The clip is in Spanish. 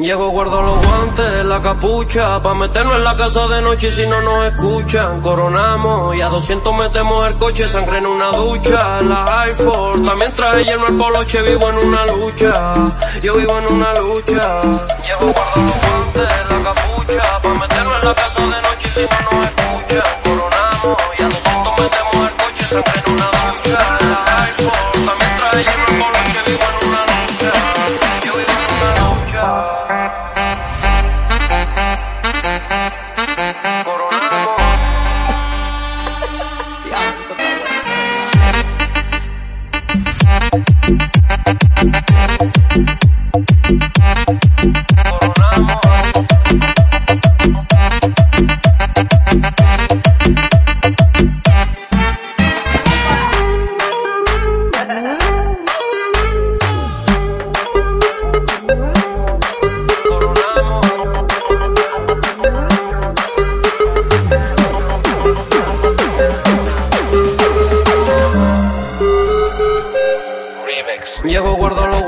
Llevo guardo los guantes, la capucha, pa' meternos en la casa de noche si no nos escuchan. Coronamos y a 200 metemos el coche, sangre en una ducha. La Force, también traje lleno el poloche, vivo en una lucha. Yo vivo en una lucha. Llevo guardo los guantes, la capucha, pa' meternos en la casa de noche si no nos escuchan. Llevo guardo los...